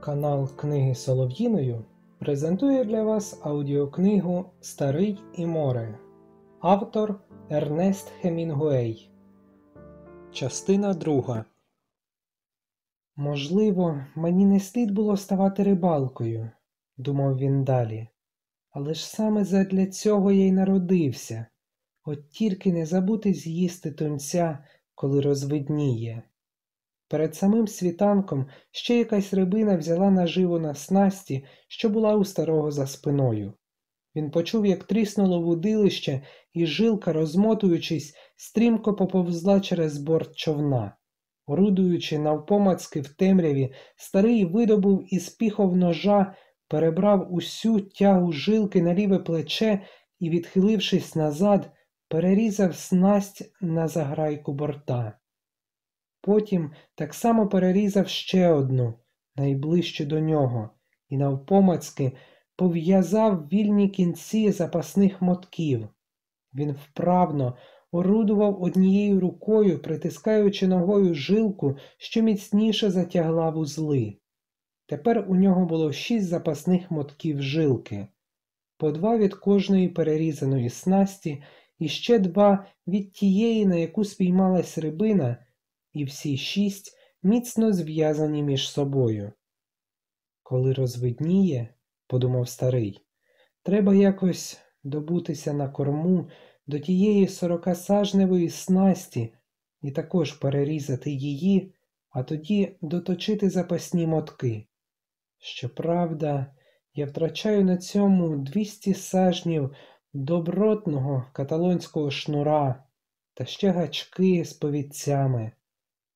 Канал Книги Солов'їною презентує для вас аудіокнигу Старий і море. Автор Ернест Хемінгуей. Частина друга. Можливо, мені не слід було ставати рибалкою, думав він далі. Але ж саме задля цього я й народився. От тільки не забути з'їсти тунця, коли розвидніє. Перед самим світанком ще якась рибина взяла наживу на снасті, що була у старого за спиною. Він почув, як тріснуло вудилище, і жилка, розмотуючись, стрімко поповзла через борт човна. Орудуючи навпомацки в темряві, старий видобув із піхов ножа, перебрав усю тягу жилки на ліве плече і, відхилившись назад, перерізав снасть на заграйку борта. Потім так само перерізав ще одну, найближчу до нього, і навпомацки пов'язав вільні кінці запасних мотків. Він вправно орудував однією рукою, притискаючи ногою жилку, що міцніше затягла вузли. Тепер у нього було шість запасних мотків жилки, по два від кожної перерізаної снасті і ще два від тієї, на яку спіймалась рибина і всі шість міцно зв'язані між собою. Коли розвидніє, подумав старий, треба якось добутися на корму до тієї сорокасажневої снасті і також перерізати її, а тоді доточити запасні мотки. Щоправда, я втрачаю на цьому двісті сажнів добротного каталонського шнура та ще гачки з повідцями.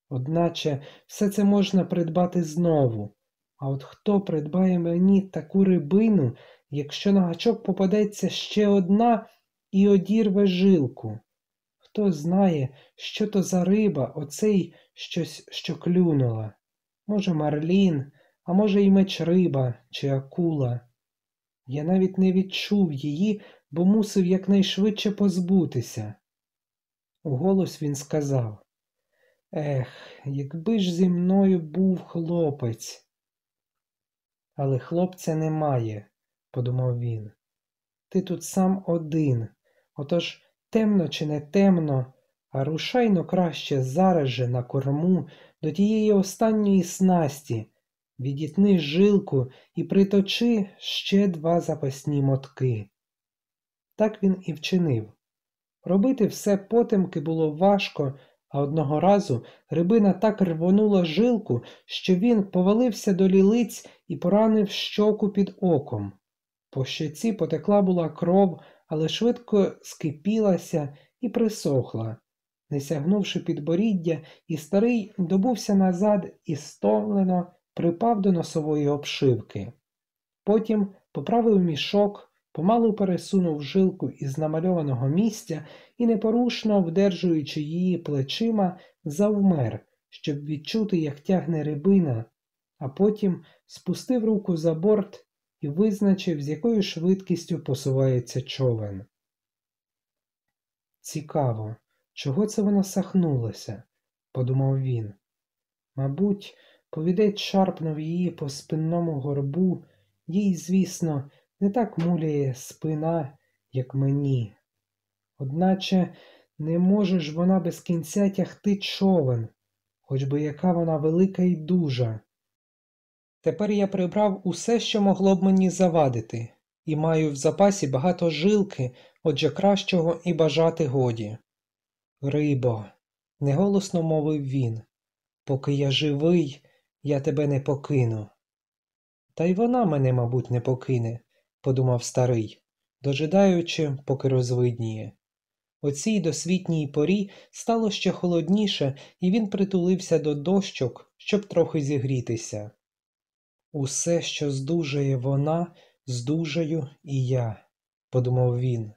Одначе все це можна придбати знову. А от хто придбає мені таку рибину, якщо на гачок попадеться ще одна і одірве жилку? Хто знає, що то за риба, оцей щось, що клюнула? Може, марлін, а може, й меч-риба чи акула. Я навіть не відчув її, бо мусив якнайшвидше позбутися. Уголос він сказав Ех, якби ж зі мною був хлопець. Але хлопця немає, подумав він. Ти тут сам один. Отож темно чи не темно, а рушайно краще зараз же на корму до тієї останньої снасті, відітни жилку і приточи ще два запасні мотки. Так він і вчинив. Робити все потемки було важко. А одного разу рибина так рвонула жилку, що він повалився до лілиць і поранив щоку під оком. По щеці потекла була кров, але швидко скипілася і присохла. Не сягнувши підборіддя, і старий добувся назад і стомлено припав до носової обшивки. Потім поправив мішок, помалу пересунув жилку із намальованого місця і, непорушно вдержуючи її плечима, завмер, щоб відчути, як тягне рибина, а потім спустив руку за борт і визначив, з якою швидкістю посувається човен. Цікаво, чого це вона сахнулася, подумав він. Мабуть, повідець шарпнув її по спинному горбу, їй, звісно, не так муляє спина, як мені. Одначе не може ж вона без кінця тягти човен, хоч би яка вона велика і дужа. Тепер я прибрав усе, що могло б мені завадити, і маю в запасі багато жилки, отже кращого і бажати годі. Рибо, неголосно мовив він, поки я живий, я тебе не покину. Та й вона мене, мабуть, не покине, подумав старий, дожидаючи, поки розвидніє. О цій досвітній порі стало ще холодніше, і він притулився до дощок, щоб трохи зігрітися. Усе, що здужає вона, здужаю і я, подумав він.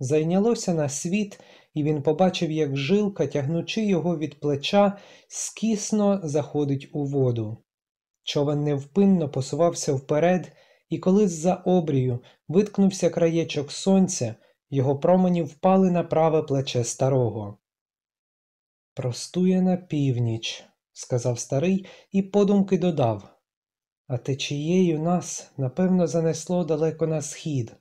Зайнялося на світ, і він побачив, як жилка, тягнучи його від плеча, скісно заходить у воду. Човен невпинно посувався вперед, і коли з-за обрію виткнувся краєчок сонця, його промені впали на праве плече старого. Простує на північ, сказав старий і подумки додав. а течією нас, напевно, занесло далеко на схід.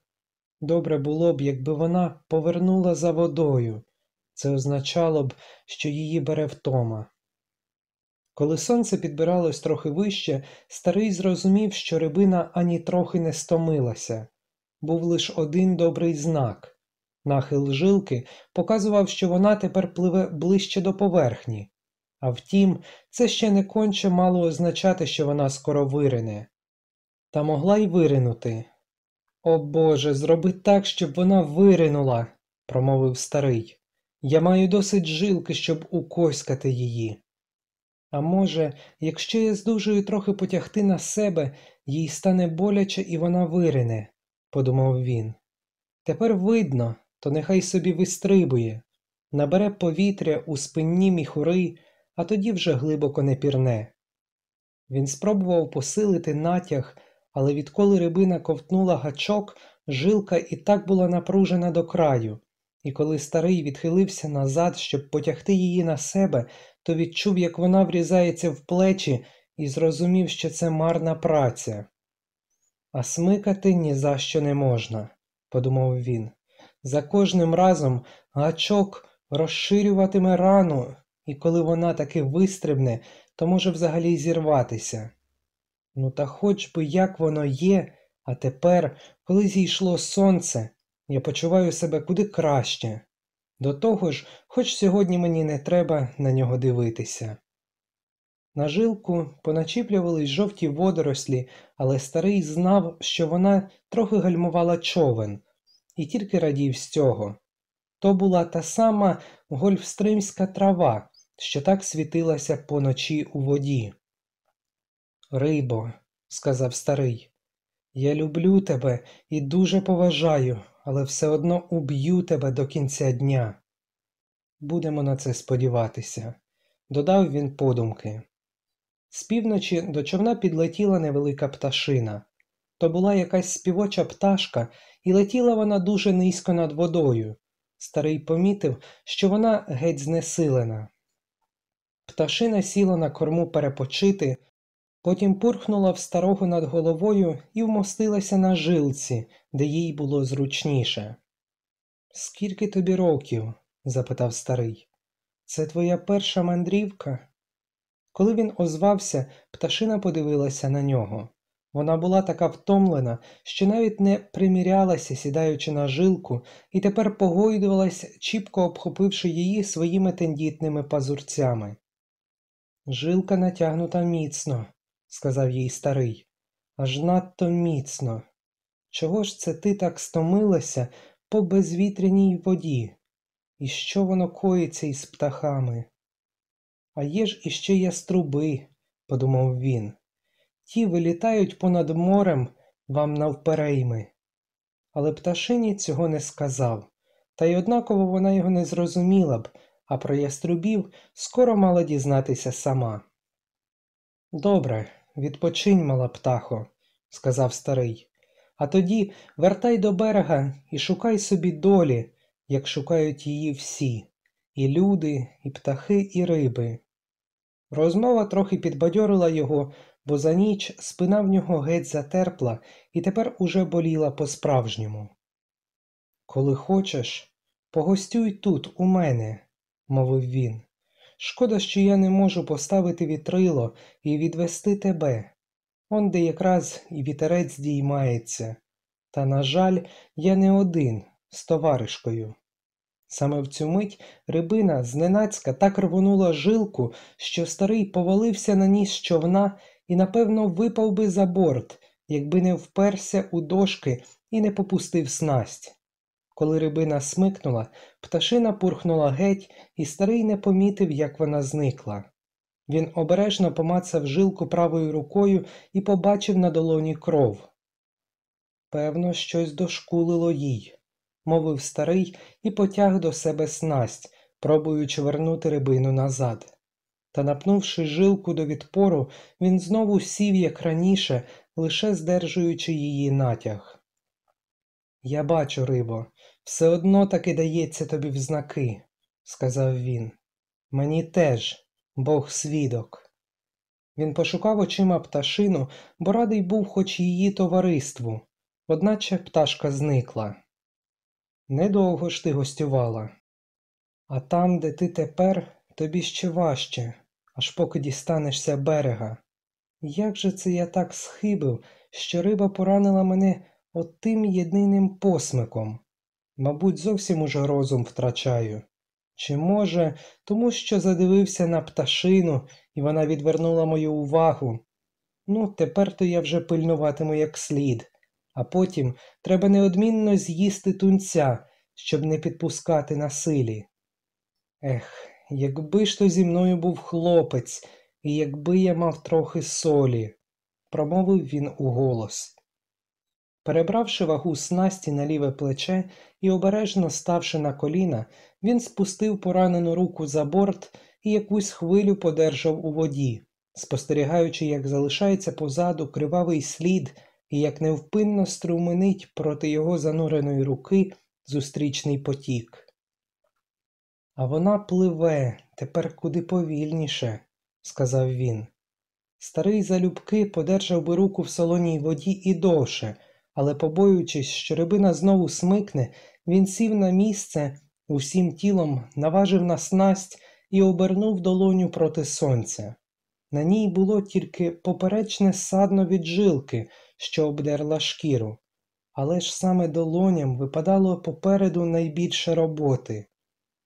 Добре було б, якби вона повернула за водою. Це означало б, що її бере втома. Коли сонце підбиралось трохи вище, старий зрозумів, що рибина ані трохи не стомилася. Був лише один добрий знак. Нахил жилки показував, що вона тепер пливе ближче до поверхні. А втім, це ще не конче мало означати, що вона скоро вирине. Та могла й виринути. О Боже, зроби так, щоб вона виринула, промовив старий. Я маю досить жилки, щоб укоськати її. А може, якщо я здужую трохи потягти на себе, їй стане боляче і вона вирине, подумав він. Тепер видно, то нехай собі вистрибує, набере повітря у спинні міхури, а тоді вже глибоко не пірне. Він спробував посилити натяг, але відколи рибина ковтнула гачок, жилка і так була напружена до краю, і коли старий відхилився назад, щоб потягти її на себе, то відчув, як вона врізається в плечі, і зрозумів, що це марна праця. А смикати ні за що не можна, подумав він. За кожним разом гачок розширюватиме рану, і коли вона таки вистрибне, то може взагалі зірватися. Ну, та хоч би як воно є, а тепер, коли зійшло сонце, я почуваю себе куди краще. До того ж, хоч сьогодні мені не треба на нього дивитися. На жилку поначіплювались жовті водорослі, але старий знав, що вона трохи гальмувала човен, і тільки радів з цього. То була та сама гольфстримська трава, що так світилася поночі у воді. Рибо, сказав старий, я люблю тебе і дуже поважаю, але все одно уб'ю тебе до кінця дня. Будемо на це сподіватися, додав він подумки. З півночі до човна підлетіла невелика пташина. То була якась співоча пташка, і летіла вона дуже низько над водою. Старий помітив, що вона геть знесилена. Пташина сіла на корму перепочити, потім пурхнула в старого над головою і вмостилася на жилці, де їй було зручніше. Скільки тобі років? запитав старий. Це твоя перша мандрівка? Коли він озвався, пташина подивилася на нього. Вона була така втомлена, що навіть не примірялася, сідаючи на жилку, і тепер погойдувалась, чіпко обхопивши її своїми тендітними пазурцями. Жилка натягнута міцно, сказав їй старий, аж надто міцно. Чого ж це ти так стомилася по безвітряній воді? І що воно коїться із птахами? А є ж іще яструби, подумав він. Ті вилітають понад морем вам навперейми. Але пташині цього не сказав, та й однаково вона його не зрозуміла б, а про яструбів скоро мала дізнатися сама. Добре, відпочинь, мала птахо, сказав старий, а тоді вертай до берега і шукай собі долі, як шукають її всі, і люди, і птахи, і риби. Розмова трохи підбадьорила його, бо за ніч спина в нього геть затерпла і тепер уже боліла по-справжньому. Коли хочеш, погостюй тут, у мене, мовив він. Шкода, що я не можу поставити вітрило і відвести тебе. Он де якраз і вітерець діймається. Та, на жаль, я не один з товаришкою. Саме в цю мить рибина зненацька так рвонула жилку, що старий повалився на ніс човна і, напевно, випав би за борт, якби не вперся у дошки і не попустив снасть. Коли рибина смикнула, пташина пурхнула геть, і старий не помітив, як вона зникла. Він обережно помацав жилку правою рукою і побачив на долоні кров. Певно, щось дошкулило їй, мовив старий і потяг до себе снасть, пробуючи вернути рибину назад. Та, напнувши жилку до відпору, він знову сів, як раніше, лише здержуючи її натяг. Я бачу, рибо, все одно таки дається тобі в знаки, сказав він. Мені теж, Бог свідок. Він пошукав очима пташину, бо радий був хоч її товариству, одначе пташка зникла. Недовго ж ти гостювала, а там, де ти тепер, тобі ще важче, аж поки дістанешся берега. Як же це я так схибив, що риба поранила мене отим єдиним посмиком? Мабуть, зовсім уже розум втрачаю. Чи, може, тому що задивився на пташину, і вона відвернула мою увагу. Ну, тепер то я вже пильнуватиму як слід, а потім треба неодмінно з'їсти тунця, щоб не підпускати на силі. Ех, якби ж то зі мною був хлопець, і якби я мав трохи солі, промовив він уголос. Перебравши вагу снасті на ліве плече і обережно ставши на коліна, він спустив поранену руку за борт і якусь хвилю подержав у воді, спостерігаючи, як залишається позаду кривавий слід і як невпинно струменить проти його зануреної руки зустрічний потік. А вона пливе тепер куди повільніше, сказав він. Старий залюбки подержав би руку в солоній воді і довше, але, побоюючись, що рибина знову смикне, він сів на місце, усім тілом наважив на снасть і обернув долоню проти сонця. На ній було тільки поперечне садно від жилки, що обдерла шкіру, але ж саме долоням випадало попереду найбільше роботи.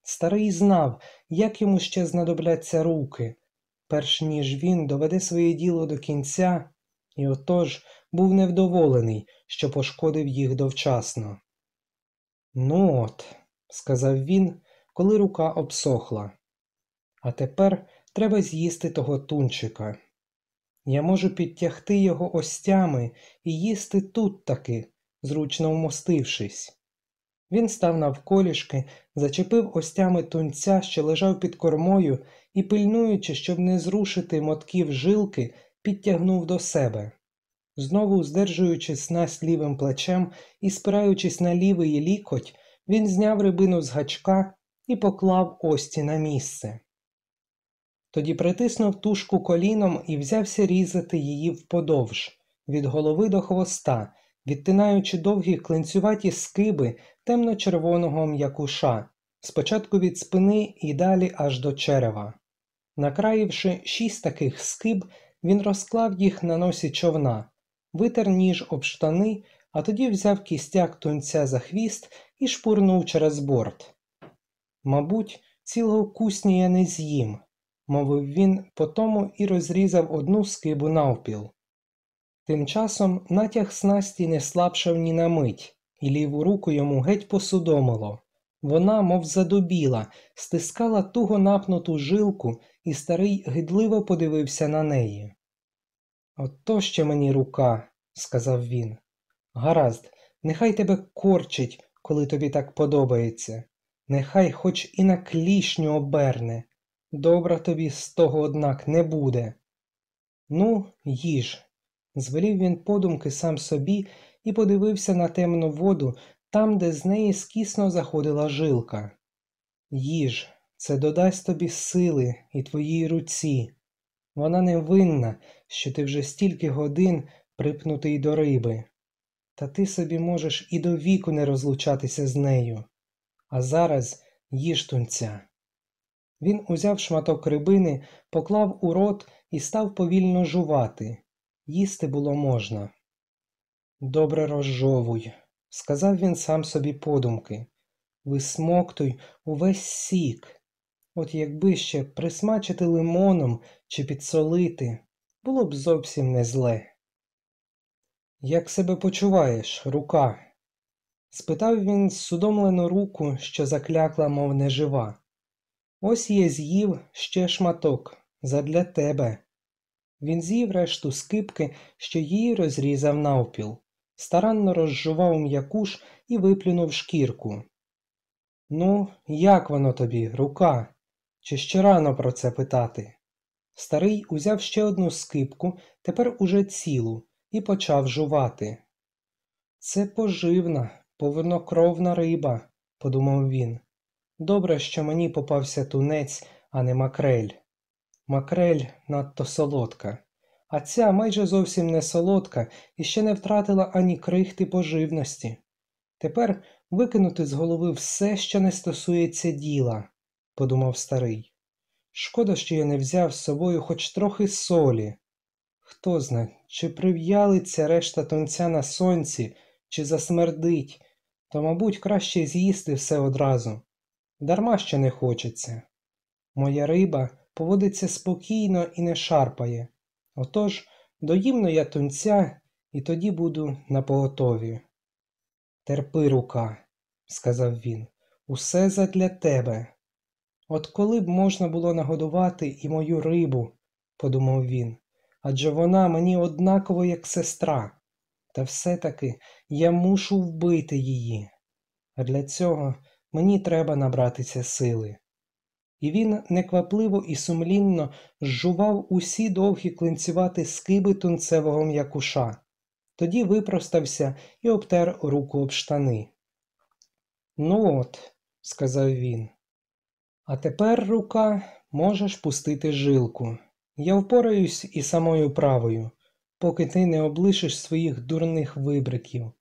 Старий знав, як йому ще знадобляться руки, перш ніж він доведе своє діло до кінця, і отож був невдоволений, що пошкодив їх довчасно. Ну от, сказав він, коли рука обсохла. А тепер треба з'їсти того тунчика. Я можу підтягти його остями і їсти тут таки, зручно вмостившись. Він став навколішки, зачепив остями тунця, що лежав під кормою, і, пильнуючи, щоб не зрушити мотків жилки, підтягнув до себе. Знову, здержуючи снасть лівим плечем і спираючись на лівий лікоть, він зняв рибину з гачка і поклав ості на місце. Тоді притиснув тушку коліном і взявся різати її вподовж, від голови до хвоста, відтинаючи довгі клинцюваті скиби темно-червоного м'якуша, спочатку від спини і далі аж до черева. Накраївши шість таких скиб, він розклав їх на носі човна, витер ніж об штани, а тоді взяв кістяк тунця за хвіст і шпурнув через борт. Мабуть, цілого кусні я не з'їм, мовив він потому і розрізав одну скибу навпіл. Тим часом натяг снасті не слабшав ні на мить, і ліву руку йому геть посудомило. Вона, мов задубіла, стискала туго напнуту жилку, і старий гидливо подивився на неї. Ото ще мені рука, сказав він. Гаразд, нехай тебе корчить, коли тобі так подобається. Нехай хоч і на клішню оберне. Добра тобі з того, однак, не буде. Ну, їж. Звелів він подумки сам собі і подивився на темну воду там, де з неї скісно заходила жилка. Їж, це додасть тобі сили і твоїй руці. Вона не винна, що ти вже стільки годин припнутий до риби. Та ти собі можеш і до віку не розлучатися з нею. А зараз їж тунця. Він узяв шматок рибини, поклав у рот і став повільно жувати. Їсти було можна. Добре розжовуй, сказав він сам собі подумки. Висмоктуй увесь сік. От якби ще присмачити лимоном чи підсолити, було б зовсім не зле. Як себе почуваєш, рука? спитав він судомлену руку, що заклякла, мов нежива. Ось я з'їв ще шматок задля тебе. Він з'їв решту скипки, що її розрізав навпіл, старанно розжував м'якуш і виплюнув шкірку. Ну, як воно тобі, рука? Чи ще рано про це питати? Старий узяв ще одну скипку, тепер уже цілу, і почав жувати. Це поживна, повнокровна риба, подумав він. Добре, що мені попався тунець, а не макрель. Макрель надто солодка, а ця майже зовсім не солодка і ще не втратила ані крихти поживності. Тепер викинути з голови все, що не стосується діла, подумав старий. Шкода, що я не взяв з собою хоч трохи солі. Хто зна, чи прив'ялиться решта тонця на сонці, чи засмердить, то, мабуть, краще з'їсти все одразу. Дарма що не хочеться. Моя риба поводиться спокійно і не шарпає. Отож, доїмно я тунця, і тоді буду на поготові. Терпи, рука, сказав він, усе задля тебе. От коли б можна було нагодувати і мою рибу, подумав він, адже вона мені однаково як сестра, та все-таки я мушу вбити її. А для цього мені треба набратися сили. І він неквапливо і сумлінно зжував усі довгі клинцювати скиби тунцевого м'якуша, тоді випростався і обтер руку об штани. Ну от, сказав він, а тепер, рука, можеш пустити жилку. Я впораюсь і самою правою, поки ти не облишиш своїх дурних вибриків.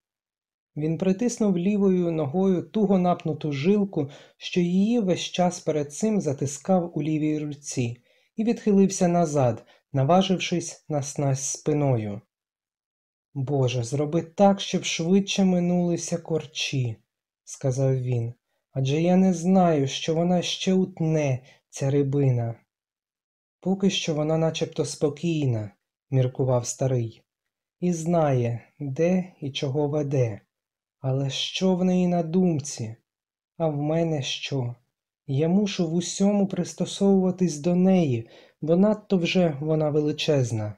Він притиснув лівою ногою туго напнуту жилку, що її весь час перед цим затискав у лівій руці, і відхилився назад, наважившись на снасть спиною. Боже, зроби так, щоб швидше минулися корчі, сказав він, адже я не знаю, що вона ще утне, ця рибина. Поки що вона начебто спокійна, міркував старий, і знає, де і чого веде. Але що в неї на думці? А в мене що? Я мушу в усьому пристосовуватись до неї, бо надто вже вона величезна.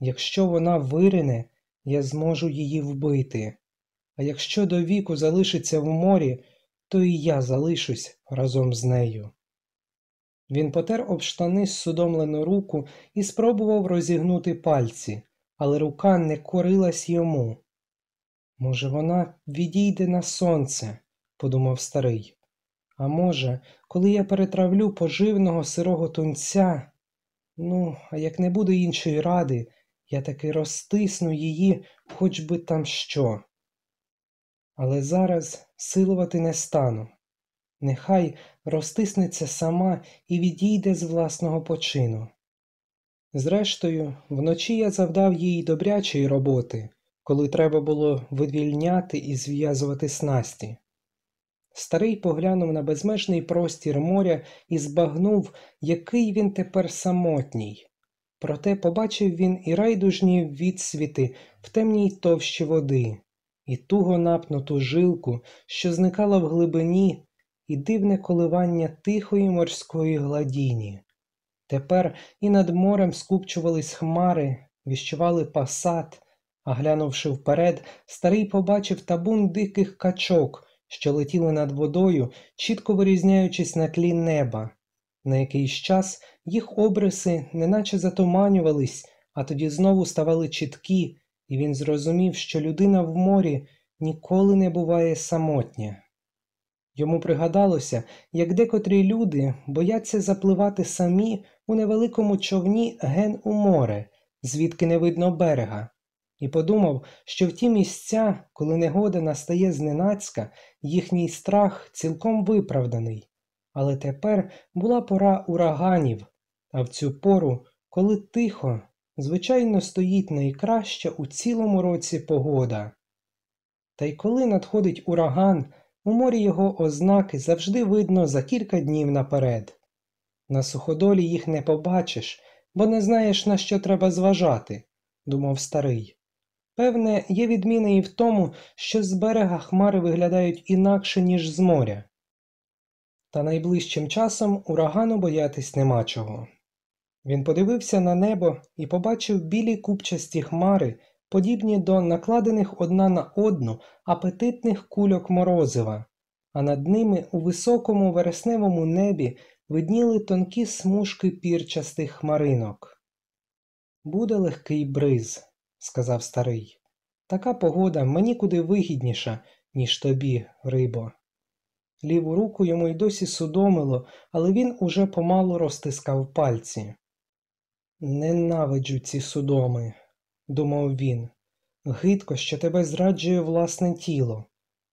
Якщо вона вирине, я зможу її вбити, а якщо до віку залишиться в морі, то і я залишусь разом з нею. Він потер об штани судомлену руку і спробував розігнути пальці, але рука не корилась йому. Може, вона відійде на сонце, подумав старий. А може, коли я перетравлю поживного сирого тунця, ну, а як не буде іншої ради, я таки розтисну її, хоч би там що. Але зараз силувати не стану. Нехай розтиснеться сама і відійде з власного почину. Зрештою, вночі я завдав їй добрячої роботи, коли треба було вивільняти і зв'язувати снасті. Старий поглянув на безмежний простір моря і збагнув, який він тепер самотній. Проте побачив він і райдужні відсвіти в темній товщі води, і туго напнуту жилку, що зникала в глибині, і дивне коливання тихої морської гладіні. Тепер і над морем скупчувались хмари, віщували пасат, а глянувши вперед, старий побачив табун диких качок, що летіли над водою, чітко вирізняючись на тлі неба. На якийсь час їх обриси неначе затуманювались, а тоді знову ставали чіткі, і він зрозумів, що людина в морі ніколи не буває самотня. Йому пригадалося, як декотрі люди бояться запливати самі у невеликому човні ген у море, звідки не видно берега, і подумав, що в ті місця, коли негода настає зненацька, їхній страх цілком виправданий. Але тепер була пора ураганів, а в цю пору, коли тихо, звичайно, стоїть найкраща у цілому році погода. Та й коли надходить ураган, у морі його ознаки завжди видно за кілька днів наперед. На суходолі їх не побачиш, бо не знаєш, на що треба зважати, думав старий. Певне, є відміна і в тому, що з берега хмари виглядають інакше, ніж з моря. Та найближчим часом урагану боятись нема чого. Він подивився на небо і побачив білі купчасті хмари, подібні до накладених одна на одну апетитних кульок морозива, а над ними у високому вересневому небі видніли тонкі смужки пірчастих хмаринок. Буде легкий бриз, сказав старий. Така погода мені куди вигідніша, ніж тобі, рибо. Ліву руку йому й досі судомило, але він уже помалу розтискав пальці. Ненавиджу ці судоми, думав він. Гидко, що тебе зраджує власне тіло.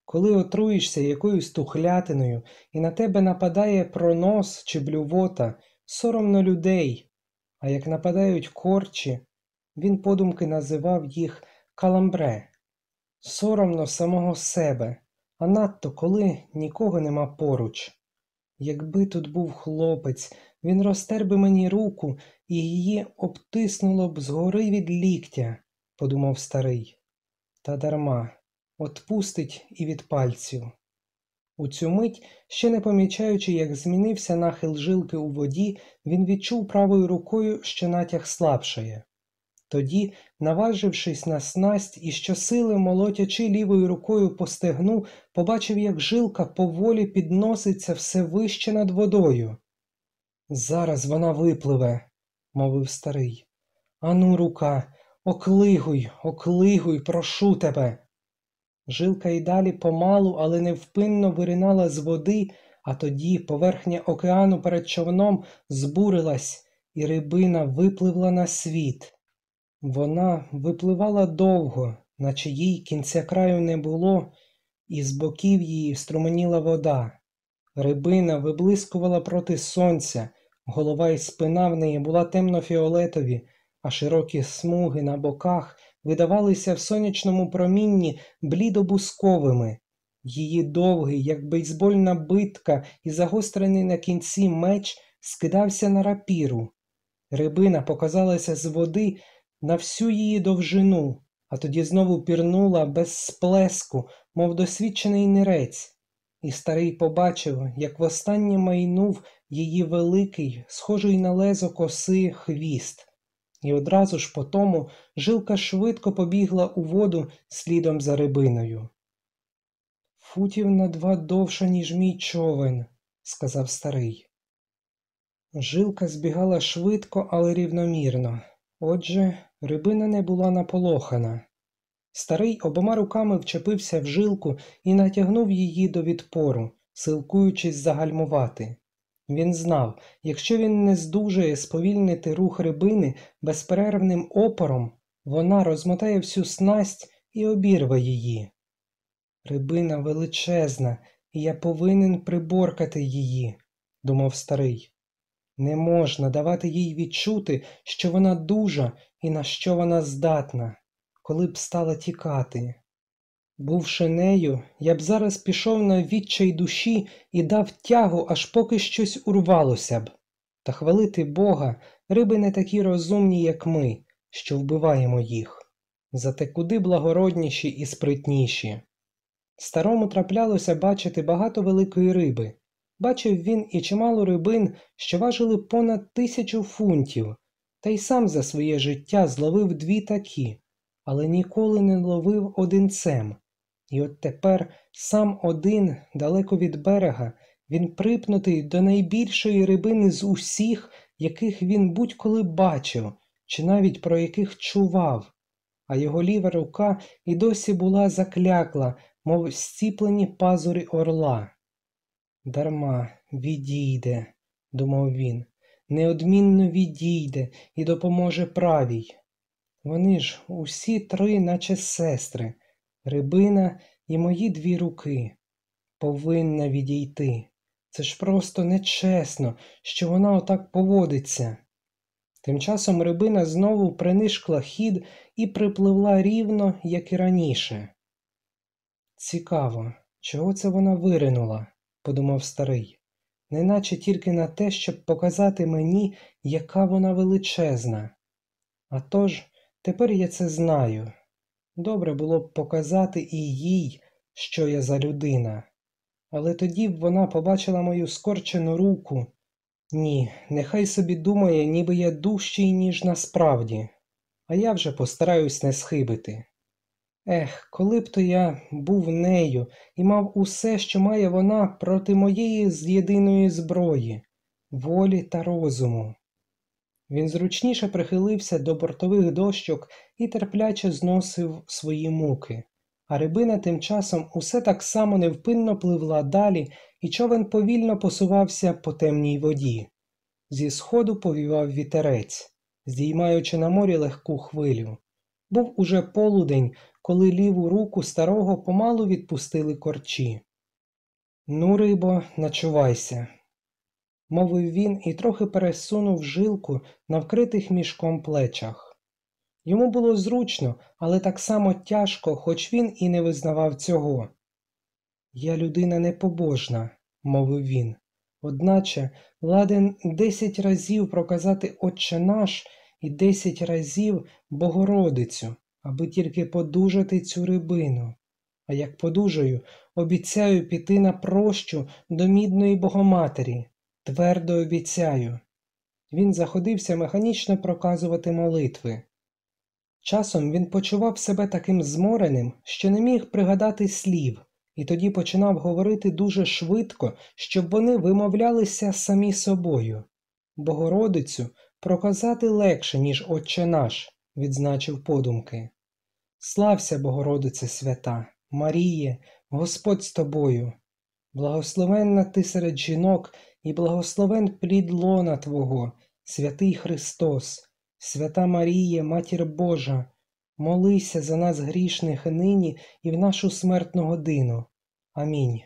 Коли отруєшся якоюсь тухлятиною і на тебе нападає пронос чи блювота, соромно людей, а як нападають корчі, він подумки називав їх каламбре, соромно самого себе, а надто коли нікого нема поруч. Якби тут був хлопець, він розтер би мені руку і її обтиснуло б згори від ліктя, подумав старий. Та дарма, отпустить і від пальців. У цю мить, ще не помічаючи, як змінився нахил жилки у воді, він відчув правою рукою, що натяг слабшає. Тоді, наважившись на снасть і щосили молотячи лівою рукою по стегну, побачив, як жилка поволі підноситься все вище над водою. Зараз вона випливе, мовив старий. Ану, рука, оклигуй, оклигуй, прошу тебе. Жилка й далі помалу, але невпинно виринала з води, а тоді поверхня океану перед човном збурилась, і рибина випливла на світ. Вона випливала довго, наче їй кінця краю не було, і з боків її струменіла вода. Рибина виблискувала проти сонця, голова і спина в неї була темно-фіолетові, а широкі смуги на боках видавалися в сонячному промінні блідобусковими. Її довгий, як бейсбольна битка і загострений на кінці меч скидався на рапіру. Рибина показалася з води на всю її довжину, а тоді знову пірнула без сплеску, мов досвідчений нерець, і старий побачив, як востаннє майнув її великий, схожий на лезо коси хвіст, і одразу ж по тому жилка швидко побігла у воду слідом за рибиною. Футів на два довше, ніж мій човен, сказав старий. Жилка збігала швидко, але рівномірно. Отже, рибина не була наполохана. Старий обома руками вчепився в жилку і натягнув її до відпору, силкуючись загальмувати. Він знав, якщо він не здужує сповільнити рух рибини безперервним опором, вона розмотає всю снасть і обірве її. Рибина величезна, і я повинен приборкати її, думав старий. Не можна давати їй відчути, що вона дужа і на що вона здатна, коли б стала тікати. Бувши нею, я б зараз пішов на відчай душі і дав тягу, аж поки щось урвалося б. Та хвалити Бога, риби не такі розумні, як ми, що вбиваємо їх, зате куди благородніші і спритніші. Старому траплялося бачити багато великої риби. Бачив він і чимало рибин, що важили понад тисячу фунтів, та й сам за своє життя зловив дві такі, але ніколи не ловив одинцем. І от тепер сам один, далеко від берега, він припнутий до найбільшої рибини з усіх, яких він будь-коли бачив, чи навіть про яких чував, а його ліва рука і досі була заклякла, мов зціплені пазурі орла. Дарма відійде, думав він, неодмінно відійде і допоможе правій. Вони ж усі три, наче сестри, рибина і мої дві руки. Повинна відійти. Це ж просто нечесно, що вона отак поводиться. Тим часом рибина знову принишкла хід і припливла рівно, як і раніше. Цікаво, чого це вона виринула, подумав старий, неначе тільки на те, щоб показати мені, яка вона величезна. А тож, тепер я це знаю. Добре було б показати і їй, що я за людина. Але тоді б вона побачила мою скорчену руку. Ні, нехай собі думає, ніби я дужчий, ніж насправді, а я вже постараюсь не схибити. Ех, коли б то я був нею і мав усе, що має вона проти моєї з єдиної зброї, волі та розуму. Він зручніше прихилився до бортових дощок і терпляче зносив свої муки, а рибина тим часом усе так само невпинно пливла далі, і човен повільно посувався по темній воді. Зі сходу повівав вітерець. здіймаючи на морі легку хвилю. Був уже полудень, коли ліву руку старого помалу відпустили корчі. Ну, рибо, начувайся, мовив він і трохи пересунув жилку на вкритих мішком плечах. Йому було зручно, але так само тяжко, хоч він і не визнавав цього. Я людина непобожна, мовив він, одначе ладен десять разів проказати Отче наш і десять разів Богородицю, аби тільки подужати цю рибину. А як подужаю, обіцяю піти на прощу до мідної Богоматері, твердо обіцяю. Він заходився механічно проказувати молитви. Часом він почував себе таким змореним, що не міг пригадати слів, і тоді починав говорити дуже швидко, щоб вони вимовлялися самі собою. Богородицю проказати легше, ніж Отче наш, відзначив подумки. Слався, Богородице свята, Маріє, Господь з тобою. Благословенна ти серед жінок і благословен плід лона Твого, святий Христос, свята Маріє, Матір Божа, молися за нас грішних нині і в нашу смертну годину. Амінь.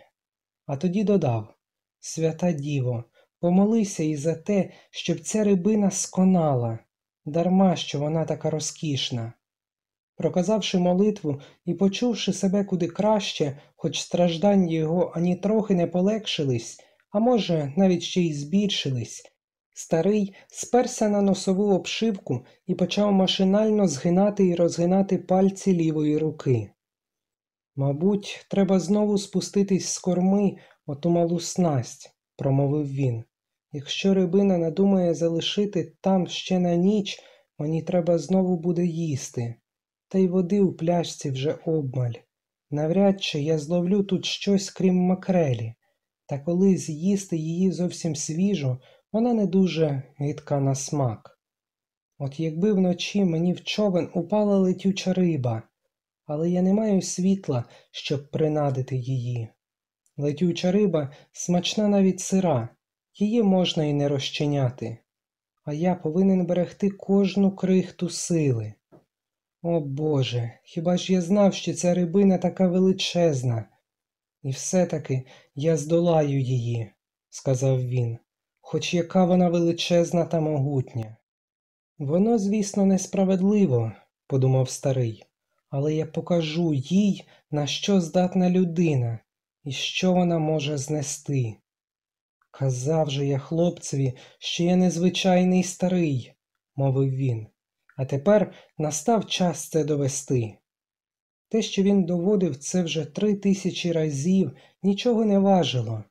А тоді додав Свята Діво, помолися і за те, щоб ця рибина сконала, дарма що вона така розкішна. Проказавши молитву і почувши себе куди краще, хоч страждання його ані трохи не полегшились, а може, навіть ще й збільшились, старий сперся на носову обшивку і почав машинально згинати і розгинати пальці лівої руки. Мабуть, треба знову спуститись з корми оту малу снасть, промовив він. Якщо рибина надумає залишити там ще на ніч, мені треба знову буде їсти. Та й води у пляшці вже обмаль. Навряд чи я зловлю тут щось крім макрелі, та коли з'їсти її зовсім свіжо, вона не дуже гидка на смак. От якби вночі мені в човен упала летюча риба, але я не маю світла, щоб принадити її. Летюча риба смачна навіть сира, її можна і не розчиняти, а я повинен берегти кожну крихту сили. О Боже, хіба ж я знав, що ця рибина така величезна? І все-таки я здолаю її, сказав він, хоч яка вона величезна та могутня. Воно, звісно, несправедливо, подумав старий, але я покажу їй, на що здатна людина і що вона може знести. Казав же я хлопцеві, що я незвичайний старий, мовив він. А тепер настав час це довести. Те, що він доводив це вже три тисячі разів, нічого не важило.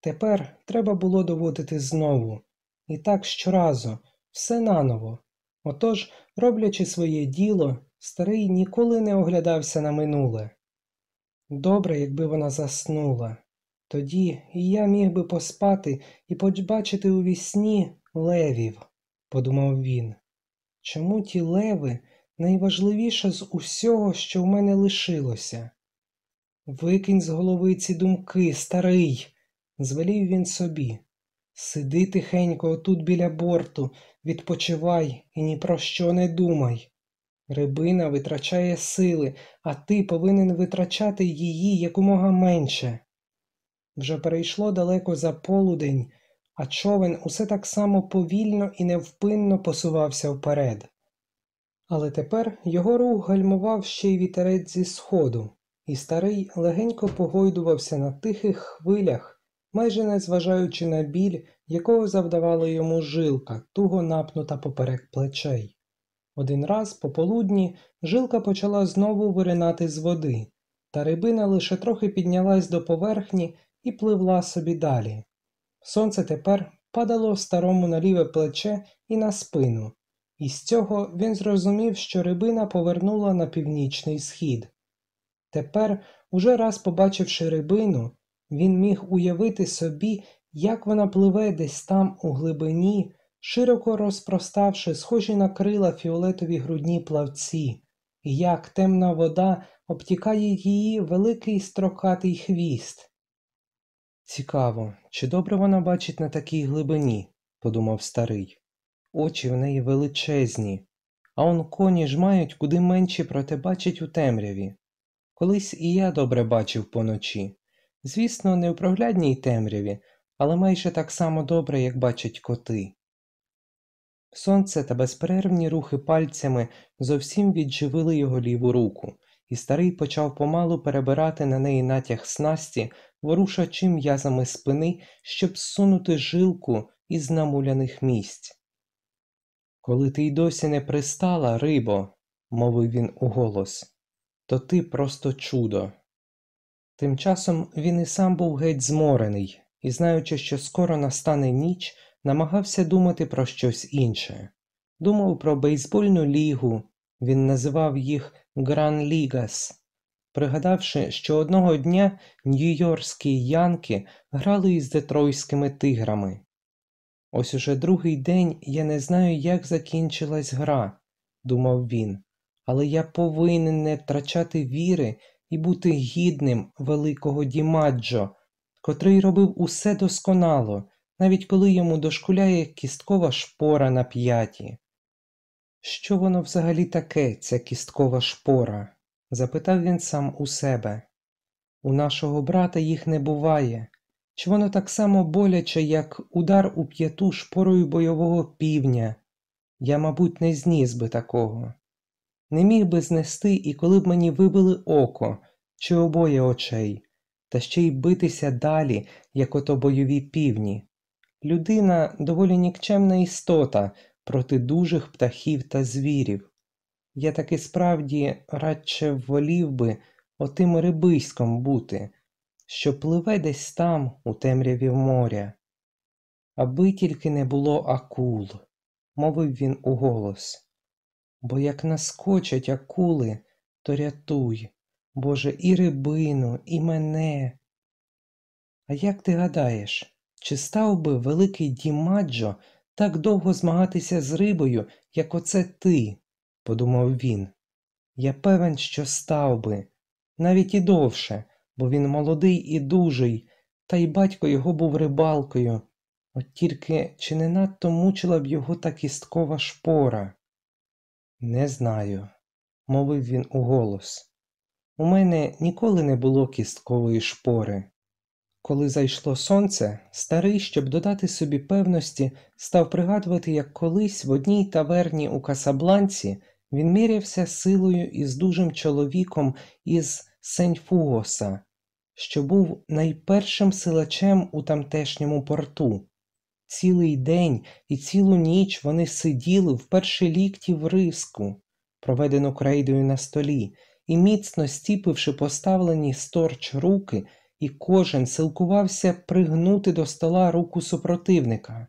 Тепер треба було доводити знову. І так щоразу, все наново. Отож, роблячи своє діло, старий ніколи не оглядався на минуле. Добре, якби вона заснула. Тоді я міг би поспати і побачити у вісні левів, подумав він. Чому ті леви найважливіше з усього, що в мене лишилося? Викинь з голови ці думки, старий, звелів він собі. Сиди тихенько отут біля борту, відпочивай і ні про що не думай. Рибина витрачає сили, а ти повинен витрачати її якомога менше. Вже перейшло далеко за полудень, а човен усе так само повільно і невпинно посувався вперед. Але тепер його рух гальмував ще й вітерець зі сходу, і старий легенько погойдувався на тихих хвилях, майже не зважаючи на біль, якого завдавала йому жилка, туго напнута поперек плечей. Один раз пополудні жилка почала знову виринати з води, та рибина лише трохи піднялась до поверхні і пливла собі далі. Сонце тепер падало старому на ліве плече і на спину, і з цього він зрозумів, що рибина повернула на північний схід. Тепер, уже раз побачивши рибину, він міг уявити собі, як вона пливе десь там у глибині, широко розпроставши схожі на крила фіолетові грудні плавці, і як темна вода обтікає її великий строкатий хвіст. Цікаво, чи добре вона бачить на такій глибині, подумав старий. очі в неї величезні, а он коні ж мають куди менші, проте бачать у темряві. Колись і я добре бачив поночі. Звісно, не в проглядній темряві, але майже так само добре, як бачать коти. Сонце та безперервні рухи пальцями зовсім відживили його ліву руку, і старий почав помалу перебирати на неї натяг снасті, ворушачи м'язами спини, щоб зсунути жилку із намуляних місць. Коли ти й досі не пристала, рибо, мовив він уголос, то ти просто чудо. Тим часом він і сам був геть зморений, і, знаючи, що скоро настане ніч, намагався думати про щось інше. Думав про бейсбольну лігу, він називав їх Гран Лігас, пригадавши, що одного дня нью-йоркські янки грали із детройськими тиграми. Ось уже другий день я не знаю, як закінчилась гра, думав він, але я повинен не втрачати віри і бути гідним великого Дімаджо, котрий робив усе досконало, навіть коли йому дошкуляє кісткова шпора на п'яті. Що воно взагалі таке, ця кісткова шпора? запитав він сам у себе. У нашого брата їх не буває. Чи воно так само боляче, як удар у п'яту шпорою бойового півня? Я, мабуть, не зніс би такого. Не міг би знести, і коли б мені вибили око чи обоє очей, та ще й битися далі, як ото бойові півні. Людина доволі нікчемна істота проти дужих птахів та звірів. Я таки справді радше волів би отим рибиськом бути, що пливе десь там, у темряві моря. Аби тільки не було акул, мовив він уголос. Бо як наскочать акули, то рятуй, Боже, і рибину, і мене. А як ти гадаєш, чи став би великий Дімаджо так довго змагатися з рибою, як оце ти? подумав він. Я певен, що став би, навіть і довше, бо він молодий і дужий, та й батько його був рибалкою. От тільки чи не надто мучила б його та кісткова шпора? Не знаю, мовив він уголос. У мене ніколи не було кісткової шпори. Коли зайшло сонце, старий, щоб додати собі певності, став пригадувати, як колись в одній таверні у Касабланці він мірявся силою із дужим чоловіком із Сеньфугоса, що був найпершим силачем у тамтешньому порту. Цілий день і цілу ніч вони сиділи в перші лікті в риску, проведену крейдою на столі, і, міцно стіпивши поставлені сторч руки, і кожен силкувався пригнути до стола руку супротивника.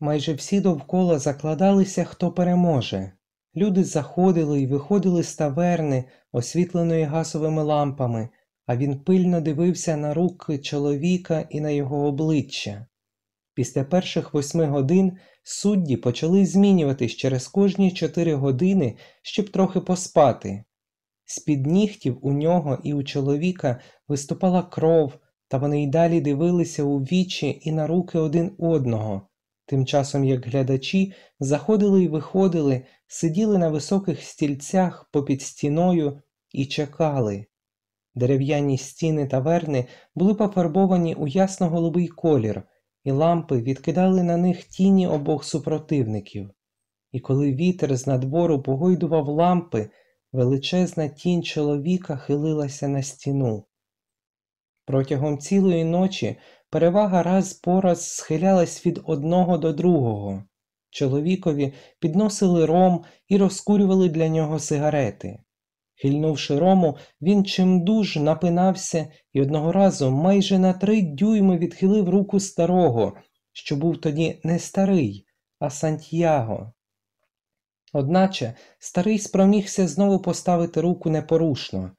Майже всі довкола закладалися, хто переможе. Люди заходили і виходили з таверни, освітленої газовими лампами, а він пильно дивився на руки чоловіка і на його обличчя. Після перших восьми годин судді почали змінюватись через кожні чотири години, щоб трохи поспати. З-під нігтів у нього і у чоловіка виступала кров, та вони й далі дивилися у вічі і на руки один одного, тим часом як глядачі заходили й виходили, сиділи на високих стільцях попід стіною і чекали. Дерев'яні стіни таверни були пофарбовані у ясно-голубий колір, і лампи відкидали на них тіні обох супротивників. І коли вітер з надвору погойдував лампи, величезна тінь чоловіка хилилася на стіну. Протягом цілої ночі перевага раз по раз схилялась від одного до другого. Чоловікові підносили ром і розкурювали для нього сигарети. Хильнувши рому, він чимдуж напинався і одного разу майже на три дюйми відхилив руку старого, що був тоді не старий, а Сантьяго. Одначе старий спромігся знову поставити руку непорушно.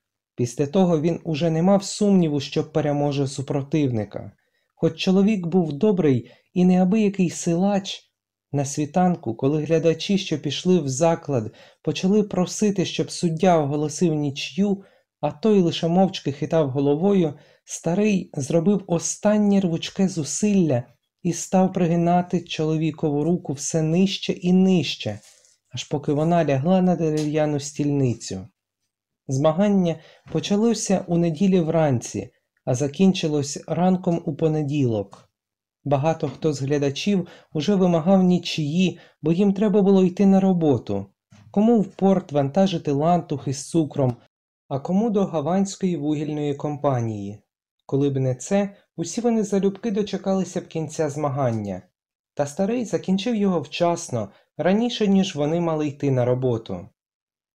Після того він уже не мав сумніву, що переможе супротивника. Хоч чоловік був добрий і неабиякий силач, на світанку, коли глядачі, що пішли в заклад, почали просити, щоб суддя оголосив нічю, а той лише мовчки хитав головою, старий зробив останнє рвучке зусилля і став пригинати чоловікову руку все нижче і нижче, аж поки вона лягла на дерев'яну стільницю. Змагання почалося у неділі вранці, а закінчилось ранком у понеділок. Багато хто з глядачів уже вимагав нічиї, бо їм треба було йти на роботу, кому в порт вантажити лантухи з цукром, а кому до гаванської вугільної компанії. Коли б не це, усі вони залюбки дочекалися б кінця змагання. Та старий закінчив його вчасно, раніше, ніж вони мали йти на роботу.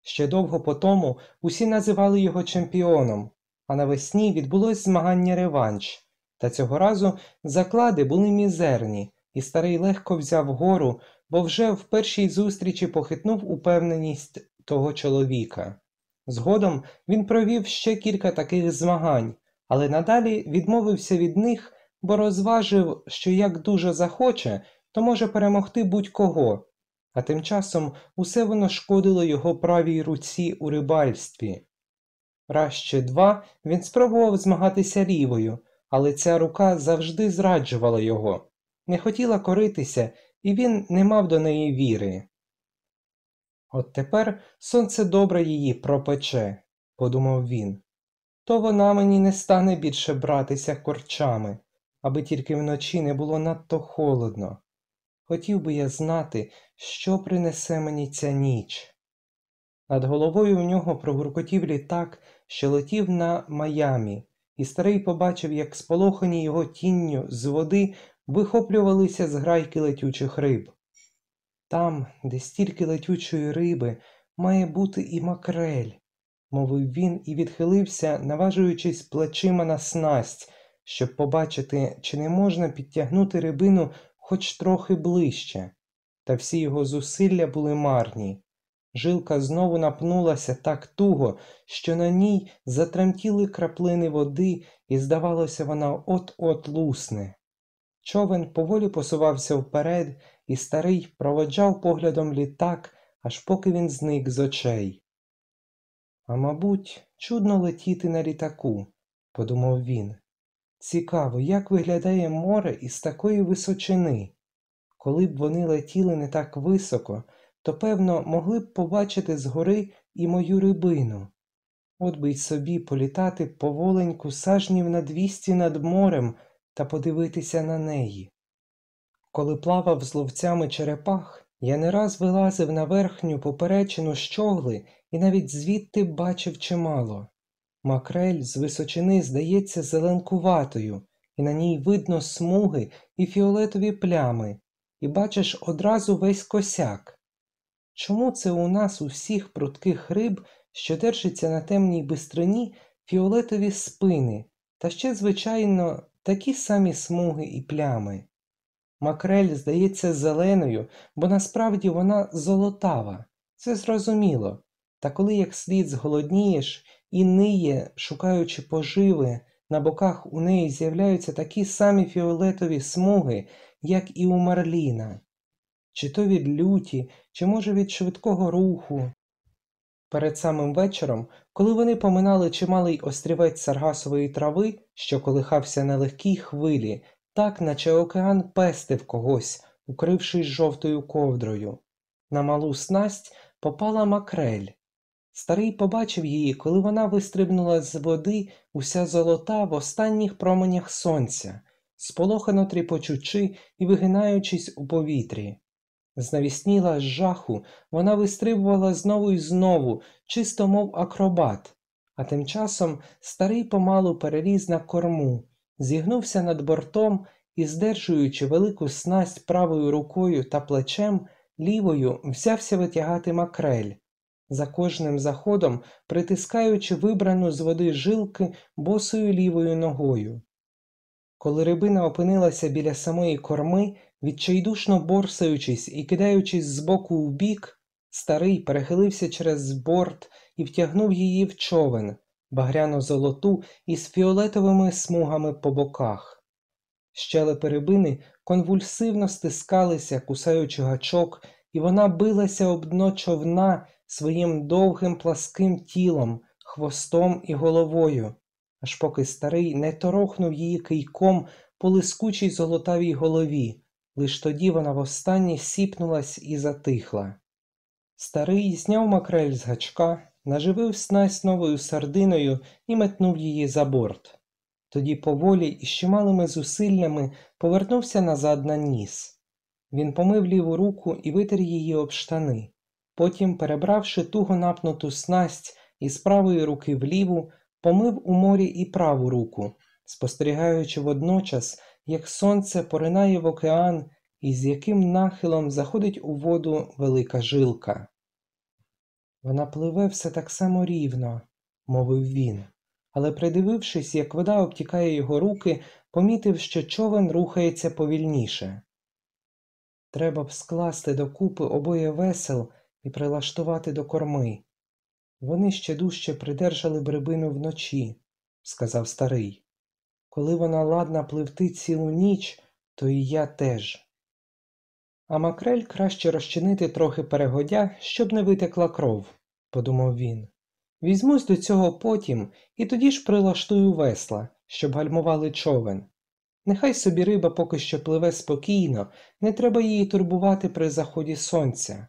Ще довго по тому усі називали його чемпіоном, а навесні відбулось змагання реванш, та цього разу заклади були мізерні, і старий легко взяв гору, бо вже в першій зустрічі похитнув упевненість того чоловіка. Згодом він провів ще кілька таких змагань, але надалі відмовився від них, бо розважив, що як дуже захоче, то може перемогти будь-кого, а тим часом усе воно шкодило його правій руці у рибальстві. Раз чи два він спробував змагатися лівою, але ця рука завжди зраджувала його, не хотіла коритися, і він не мав до неї віри. От тепер сонце добре її пропече, подумав він, то вона мені не стане більше братися корчами, аби тільки вночі не було надто холодно. Хотів би я знати, що принесе мені ця ніч. Над головою у нього прогуркотів літак, що летів на Майамі, і старий побачив, як сполохані його тінню з води вихоплювалися зграйки летючих риб. Там, де стільки летючої риби, має бути і макрель, мовив він і відхилився, наважуючись плечима на снасть, щоб побачити, чи не можна підтягнути рибину хоч трохи ближче. Та всі його зусилля були марні. Жилка знову напнулася так туго, що на ній затремтіли краплини води, і, здавалося, вона от-от лусне. Човен поволі посувався вперед, і старий проводжав поглядом літак, аж поки він зник з очей. А мабуть, чудно летіти на літаку, подумав він. Цікаво, як виглядає море із такої височини. Коли б вони летіли не так високо, то, певно, могли б побачити згори і мою рибину. От би й собі політати поволеньку сажнів на двісті над морем та подивитися на неї. Коли плавав з ловцями черепах, я не раз вилазив на верхню поперечину щогли і навіть звідти бачив чимало. Макрель з височини здається зеленкуватою, і на ній видно смуги і фіолетові плями, і бачиш одразу весь косяк. Чому це у нас у всіх прудких риб, що держиться на темній бистрині, фіолетові спини, та ще, звичайно, такі самі смуги і плями? Макрель здається зеленою, бо насправді вона золотава, це зрозуміло. Та коли як слід зголоднієш і ниє, шукаючи поживи, на боках у неї з'являються такі самі фіолетові смуги, як і у Марліна, чи то від люті, чи, може, від швидкого руху. Перед самим вечором, коли вони поминали чималий острівець саргасової трави, що колихався на легкій хвилі, так наче океан пестив когось, укрившись жовтою ковдрою. На малу снасть попала макрель. Старий побачив її, коли вона вистрибнула з води уся золота в останніх променях сонця, сполохано тріпочучи і вигинаючись у повітрі. Знавісніла з жаху, вона вистрибувала знову і знову, чисто мов акробат, а тим часом старий помалу переліз на корму, зігнувся над бортом і, здержуючи велику снасть правою рукою та плечем, лівою взявся витягати макрель, за кожним заходом притискаючи вибрану з води жилки босою лівою ногою. Коли рибина опинилася біля самої корми, відчайдушно борсаючись і кидаючись з боку в бік, старий перехилився через борт і втягнув її в човен, багряно золоту із фіолетовими смугами по боках. Щелепи рибини конвульсивно стискалися, кусаючи гачок, і вона билася об дно човна своїм довгим пласким тілом, хвостом і головою, аж поки старий не торохнув її кийком по лискучій золотавій голові, лиш тоді вона востаннє сіпнулась і затихла. Старий зняв макрель з гачка, наживив снасть новою сардиною і метнув її за борт. Тоді поволі і з чималими зусиллями повернувся назад на ніс. Він помив ліву руку і витер її об штани. Потім, перебравши туго напнуту снасть із правої руки в ліву, помив у морі і праву руку, спостерігаючи водночас, як сонце поринає в океан і з яким нахилом заходить у воду велика жилка. Вона пливе все так само рівно, мовив він, але, придивившись, як вода обтікає його руки, помітив, що човен рухається повільніше. Треба б скласти докупи обоє весел і прилаштувати до корми. Вони ще дужче придержали б рибину вночі, сказав старий. Коли вона ладна пливти цілу ніч, то і я теж. А макрель краще розчинити трохи перегодя, щоб не витекла кров, подумав він. Візьмусь до цього потім і тоді ж прилаштую весла, щоб гальмували човен. Нехай собі риба поки що пливе спокійно, не треба її турбувати при заході сонця.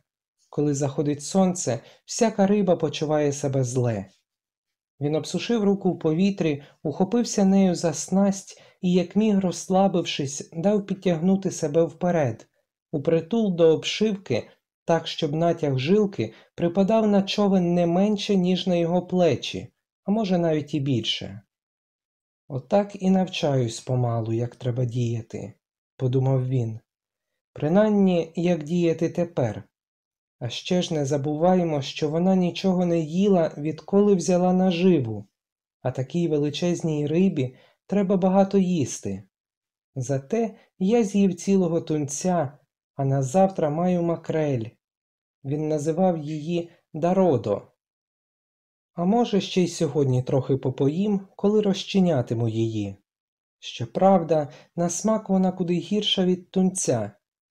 Коли заходить сонце, всяка риба почуває себе зле. Він обсушив руку в повітрі, ухопився нею за снасть і, як міг розслабившись, дав підтягнути себе вперед, упритул до обшивки, так, щоб натяг жилки припадав на човен не менше, ніж на його плечі, а може навіть і більше. Отак і навчаюсь помалу, як треба діяти, подумав він. Принаймні, як діяти тепер. А ще ж не забуваємо, що вона нічого не їла, відколи взяла наживу, а такій величезній рибі треба багато їсти. Зате я з'їв цілого тунця, а на завтра маю макрель. Він називав її Дародо. А може, ще й сьогодні трохи попоїм, коли розчинятиму її. Щоправда, на смак вона куди гірша від тунця.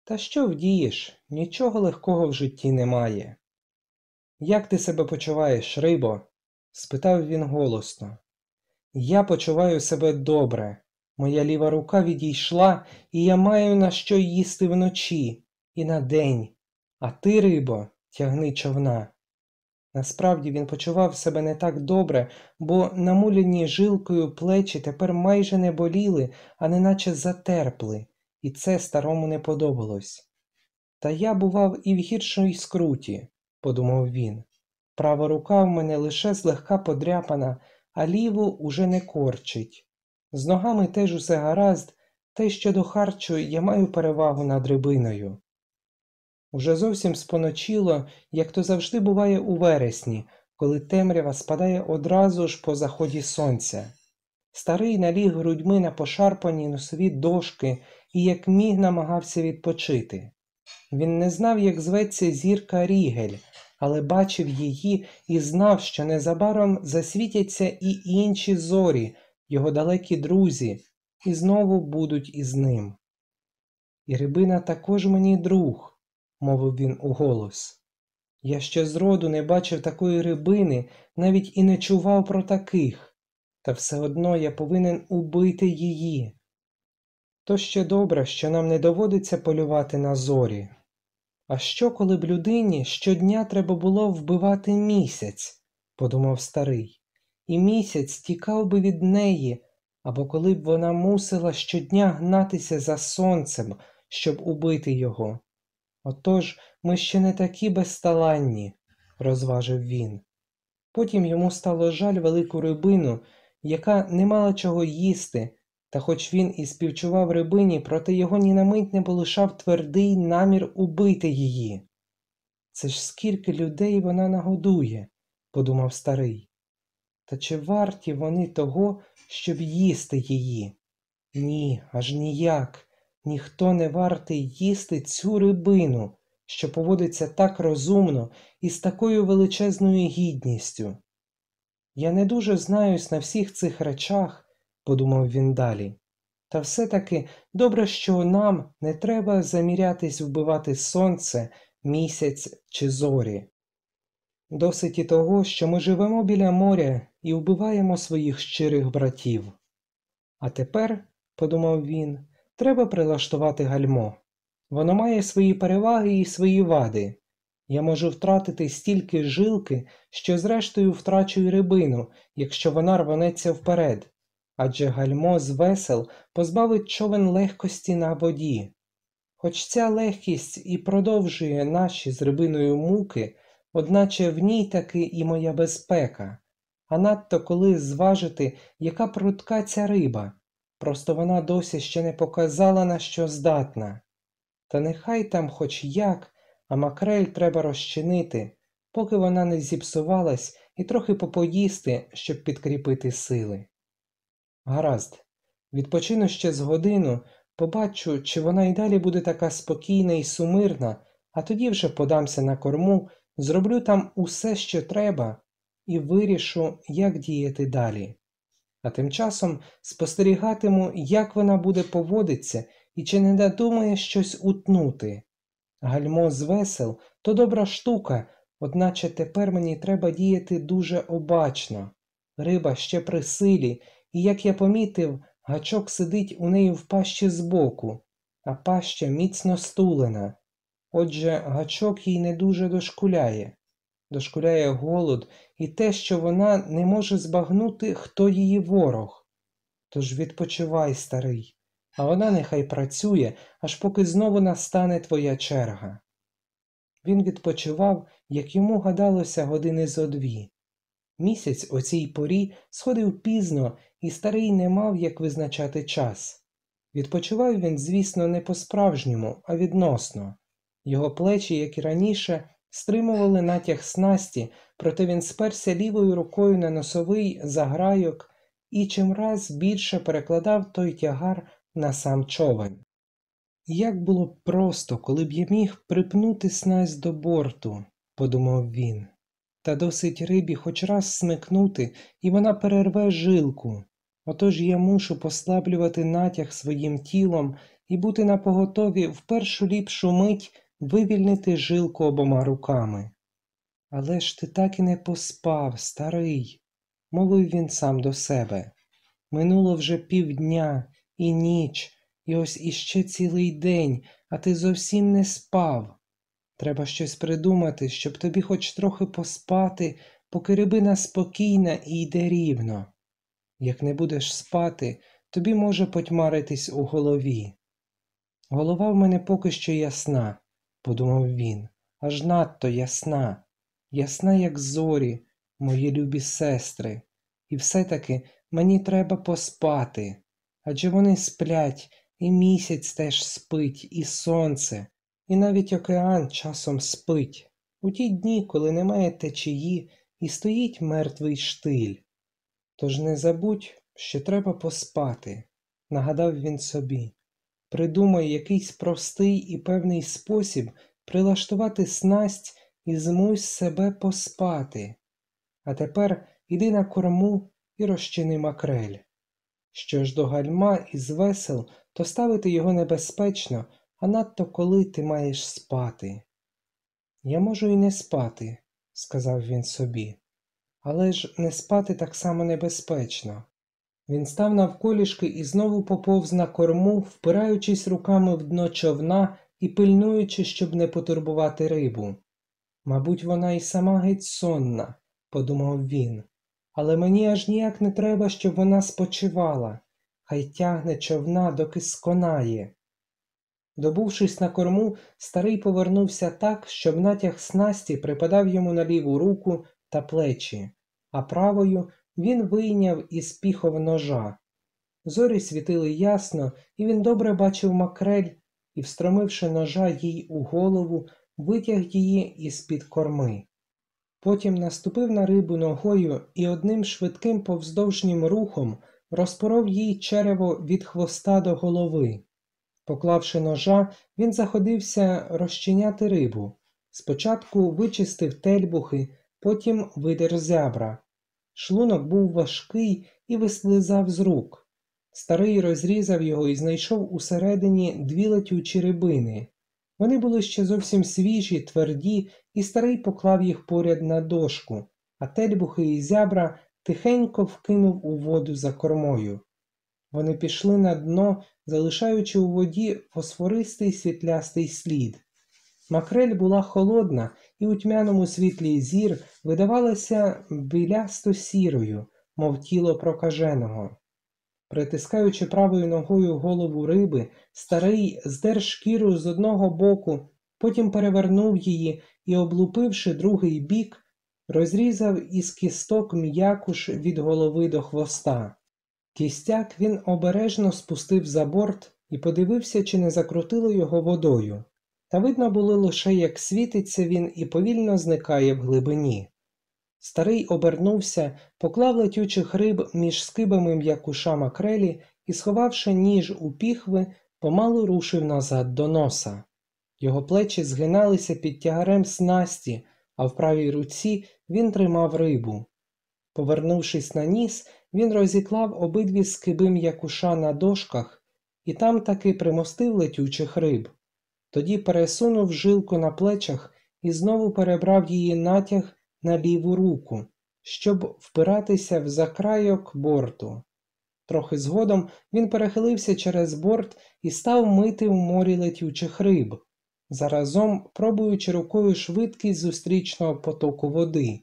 Та що вдієш, нічого легкого в житті немає. Як ти себе почуваєш, рибо? спитав він голосно. Я почуваю себе добре. Моя ліва рука відійшла, і я маю на що їсти вночі і на день. А ти, рибо, тягни човна. Насправді він почував себе не так добре, бо намуляні жилкою плечі тепер майже не боліли, а неначе затерпли, і це старому не подобалось. Та я бував і в гіршій скруті, подумав він. Права рука в мене лише злегка подряпана, а ліву уже не корчить. З ногами теж усе гаразд, та й щодо харчу я маю перевагу над рибиною. Уже зовсім споночило, як то завжди буває у вересні, коли темрява спадає одразу ж по заході сонця. Старий наліг грудьми на пошарпані носові дошки і як міг намагався відпочити. Він не знав, як зветься зірка Рігель, але бачив її і знав, що незабаром засвітяться і інші зорі, його далекі друзі, і знову будуть із ним. І рибина також мені друг мовив він уголос. Я ще зроду не бачив такої рибини, навіть і не чував про таких, та все одно я повинен убити її. То ще добре, що нам не доводиться полювати на зорі. А що, коли б людині щодня треба було вбивати місяць, подумав старий, і місяць тікав би від неї, або коли б вона мусила щодня гнатися за сонцем, щоб убити його. Отож ми ще не такі безталанні, розважив він. Потім йому стало жаль велику рибину, яка не мала чого їсти, та хоч він і співчував рибині, проте його ні на мить не полишав твердий намір убити її. Це ж скільки людей вона нагодує, подумав старий. Та чи варті вони того, щоб їсти її? Ні, аж ніяк. Ніхто не вартий їсти цю рибину, що поводиться так розумно і з такою величезною гідністю. Я не дуже знаюсь на всіх цих речах, подумав він далі, та все-таки добре, що нам не треба замірятись вбивати сонце, місяць чи зорі. Досить і того, що ми живемо біля моря і вбиваємо своїх щирих братів. А тепер подумав він, треба прилаштувати гальмо. Воно має свої переваги і свої вади. Я можу втратити стільки жилки, що зрештою втрачу й рибину, якщо вона рванеться вперед, адже гальмо з весел позбавить човен легкості на воді. Хоч ця легкість і продовжує наші з рибиною муки, одначе в ній таки і моя безпека, а надто коли зважити, яка прутка ця риба, просто вона досі ще не показала, на що здатна. Та нехай там хоч як, а макрель треба розчинити, поки вона не зіпсувалась і трохи попоїсти, щоб підкріпити сили. Гаразд, відпочину ще з годину, побачу, чи вона й далі буде така спокійна і сумирна, а тоді вже подамся на корму, зроблю там усе, що треба, і вирішу, як діяти далі. А тим часом спостерігатиму, як вона буде поводитися і чи не надумає щось утнути. Гальмо з весел то добра штука, одначе тепер мені треба діяти дуже обачно. Риба ще при силі, і, як я помітив, гачок сидить у неї в пащі збоку, а паща міцно стулена. Отже, гачок їй не дуже дошкуляє. Дошкуляє голод і те, що вона не може збагнути, хто її ворог. Тож відпочивай, старий, а вона нехай працює, аж поки знову настане твоя черга. Він відпочивав, як йому гадалося, години зо дві. Місяць о цій порі сходив пізно, і старий не мав як визначати час. Відпочивав він, звісно, не по-справжньому, а відносно. Його плечі, як і раніше, стримували натяг снасті, проте він сперся лівою рукою на носовий заграйок і чимраз більше перекладав той тягар на сам човен. Як було б просто, коли б я міг припнути снасть до борту, подумав він, та досить рибі хоч раз смикнути, і вона перерве жилку. Отож я мушу послаблювати натяг своїм тілом і бути напоготові в першу ліпшу мить вивільнити жилку обома руками. Але ж ти так і не поспав, старий, мовив він сам до себе. Минуло вже півдня і ніч, і ось іще цілий день, а ти зовсім не спав. Треба щось придумати, щоб тобі хоч трохи поспати, поки рибина спокійна і йде рівно. Як не будеш спати, тобі може потьмаритись у голові. Голова в мене поки що ясна, подумав він, аж надто ясна, ясна, як зорі, мої любі сестри, і все-таки мені треба поспати, адже вони сплять, і місяць теж спить, і сонце, і навіть океан часом спить, у ті дні, коли немає течії і стоїть мертвий штиль. Тож не забудь, що треба поспати, нагадав він собі. Придумай якийсь простий і певний спосіб прилаштувати снасть і змусь себе поспати. А тепер іди на корму і розчини макрель. Що ж до гальма із весел, то ставити його небезпечно, а надто коли ти маєш спати. Я можу і не спати, сказав він собі, але ж не спати так само небезпечно. Він став навколішки і знову поповз на корму, впираючись руками в дно човна і пильнуючи, щоб не потурбувати рибу. Мабуть, вона і сама геть сонна, подумав він, але мені аж ніяк не треба, щоб вона спочивала, хай тягне човна, доки сконає. Добувшись на корму, старий повернувся так, щоб натяг снасті припадав йому на ліву руку та плечі, а правою він вийняв із піхов ножа. Зорі світили ясно, і він добре бачив макрель і, встромивши ножа їй у голову, витяг її із під корми. Потім наступив на рибу ногою і одним швидким повздовжнім рухом розпоров їй черево від хвоста до голови. Поклавши ножа, він заходився розчиняти рибу. Спочатку вичистив тельбухи, потім видер зябра. Шлунок був важкий і вислизав з рук. Старий розрізав його і знайшов усередині дві летючі рибини. Вони були ще зовсім свіжі, тверді, і старий поклав їх поряд на дошку, а тельбухи і зябра тихенько вкинув у воду за кормою. Вони пішли на дно, залишаючи у воді фосфористий світлястий слід. Макрель була холодна і у тьмяному світлі зір видавалася білясто сірою, мов тіло прокаженого. Притискаючи правою ногою голову риби, старий здер шкіру з одного боку, потім перевернув її і, облупивши другий бік, розрізав із кісток м'якуш від голови до хвоста. Кістяк він обережно спустив за борт і подивився, чи не закрутило його водою. Та видно було лише, як світиться він і повільно зникає в глибині. Старий обернувся, поклав летючих риб між скибами м'якуша макрелі і, сховавши ніж у піхви, помалу рушив назад до носа. Його плечі згиналися під тягарем снасті, а в правій руці він тримав рибу. Повернувшись на ніс, він розіклав обидві скиби м'якуша на дошках і там таки примостив летючих риб. Тоді пересунув жилку на плечах і знову перебрав її натяг на ліву руку, щоб впиратися в закрайок борту. Трохи згодом він перехилився через борт і став мити в морі летючих риб, заразом пробуючи рукою швидкість зустрічного потоку води.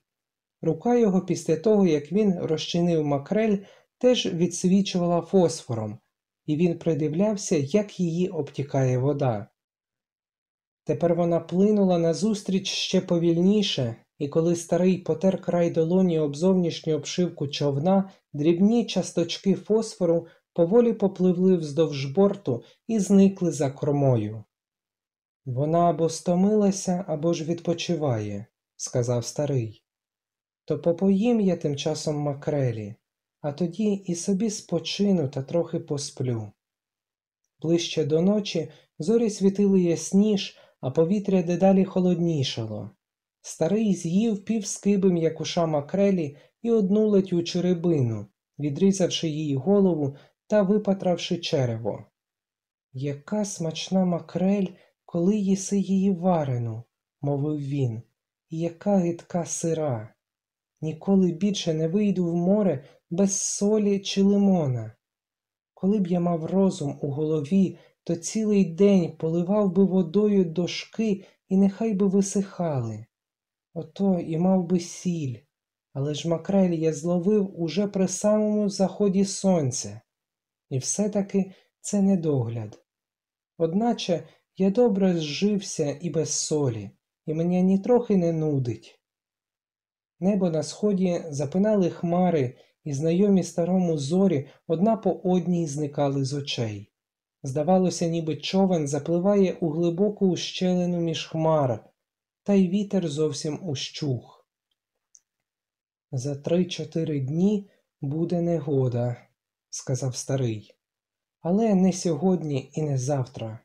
Рука його після того, як він розчинив макрель, теж відсвічувала фосфором, і він придивлявся, як її обтікає вода. Тепер вона плинула назустріч ще повільніше, і коли старий потер край долоні об зовнішню обшивку човна, дрібні часточки фосфору поволі попливли вздовж борту і зникли за кормою. Вона або стомилася, або ж відпочиває, сказав старий. То попоїм я тим часом макрелі, а тоді і собі спочину та трохи посплю. Ближче до ночі зорі світили ясніш, а повітря дедалі холоднішало. Старий з'їв пів скиби м'якуша макрелі і одну летючу рибину, відрізавши її голову та випатравши черево. Яка смачна макрель, коли їси її варену, мовив він, і яка гидка сира. Ніколи більше не вийду в море без солі чи лимона. Коли б я мав розум у голові, то цілий день поливав би водою дошки і нехай би висихали. Ото і мав би сіль, але ж макрель я зловив уже при самому заході сонця, і все-таки це недогляд. Одначе я добре зжився і без солі, і мене нітрохи не нудить. Небо на сході запинали хмари, і знайомі старому зорі одна по одній зникали з очей. Здавалося, ніби човен запливає у глибоку ущелину між хмар, та й вітер зовсім ущух. За три-чотири дні буде негода, сказав старий, але не сьогодні і не завтра.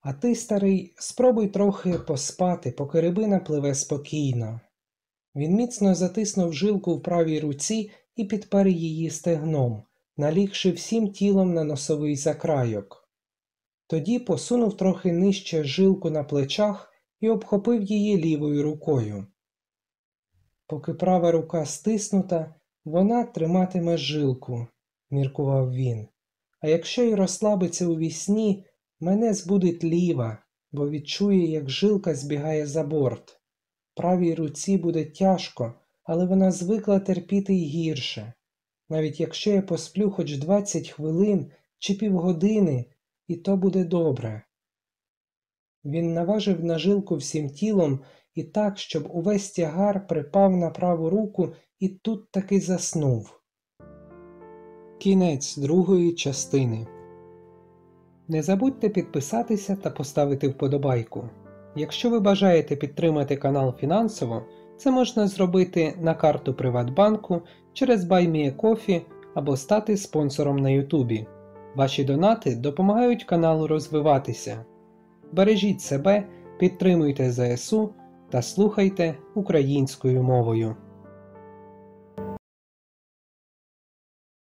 А ти, старий, спробуй трохи поспати, поки рибина пливе спокійно. Він міцно затиснув жилку в правій руці і підпер її стегном, налігши всім тілом на носовий закрайок. Тоді посунув трохи нижче жилку на плечах і обхопив її лівою рукою. Поки права рука стиснута, вона триматиме жилку, міркував він. А якщо й розслабиться у вісні, мене збудить ліва, бо відчує, як жилка збігає за борт. Правій руці буде тяжко, але вона звикла терпіти й гірше. Навіть якщо я посплю хоч двадцять хвилин чи півгодини, і то буде добре. Він наважив на жилку всім тілом і так, щоб увесь тягар припав на праву руку і тут таки заснув. Кінець другої частини. Не забудьте підписатися та поставити вподобайку. Якщо ви бажаєте підтримати канал фінансово, це можна зробити на карту Приватбанку через BuyMeACoffee або стати спонсором на Ютубі. Ваші донати допомагають каналу розвиватися. Бережіть себе, підтримуйте ЗСУ та слухайте українською мовою.